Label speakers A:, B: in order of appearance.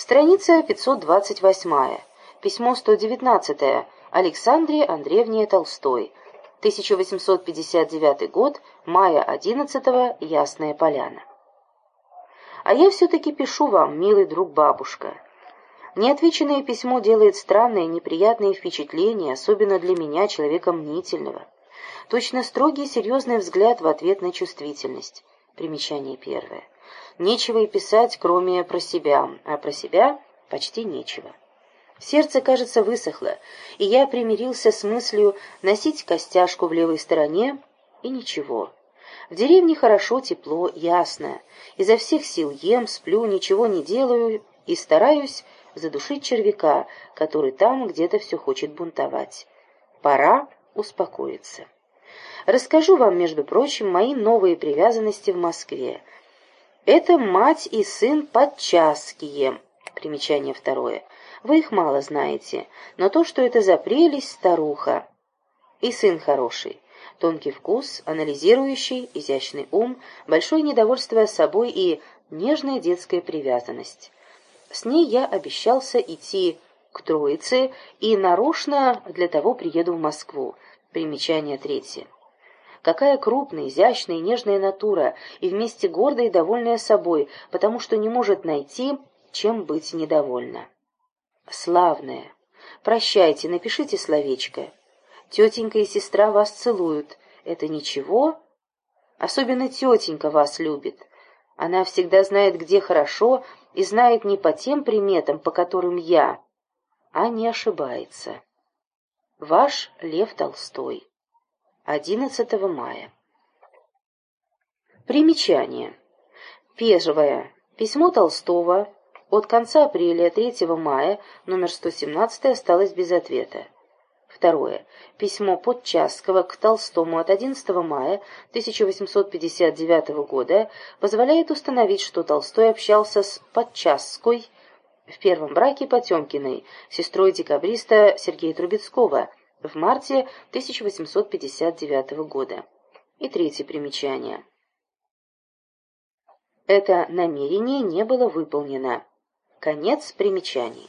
A: Страница 528. Письмо 119. Александре Андреевне Толстой. 1859 год, мая 11 -го, Ясная Поляна. А я все-таки пишу вам, милый друг бабушка. Неотвеченное письмо делает странное, неприятное впечатление, особенно для меня, человека мнительного. Точно строгий и серьезный взгляд в ответ на чувствительность. Примечание первое. Нечего и писать, кроме про себя, а про себя почти нечего. Сердце, кажется, высохло, и я примирился с мыслью носить костяшку в левой стороне, и ничего. В деревне хорошо, тепло, ясно. Изо всех сил ем, сплю, ничего не делаю и стараюсь задушить червяка, который там где-то все хочет бунтовать. Пора успокоиться. Расскажу вам, между прочим, мои новые привязанности в Москве. Это мать и сын подчаские. Примечание второе. Вы их мало знаете, но то, что это за прелесть старуха. И сын хороший. Тонкий вкус, анализирующий, изящный ум, большое недовольство собой и нежная детская привязанность. С ней я обещался идти к Троице и нарочно для того приеду в Москву. Примечание третье. Какая крупная, изящная и нежная натура, и вместе гордая и довольная собой, потому что не может найти, чем быть недовольна. Славная. Прощайте, напишите словечко. Тетенька и сестра вас целуют. Это ничего? Особенно тетенька вас любит. Она всегда знает, где хорошо, и знает не по тем приметам, по которым я, а не ошибается. Ваш Лев Толстой. 11 мая. Примечание. Первое. Письмо Толстого от конца апреля 3 мая, номер 117, осталось без ответа. Второе. Письмо Подчаского к Толстому от 11 мая 1859 года позволяет установить, что Толстой общался с Подчасской в первом браке Потемкиной, сестрой декабриста Сергея Трубецкого, в марте 1859 года. И третье примечание. Это намерение не было выполнено. Конец примечаний.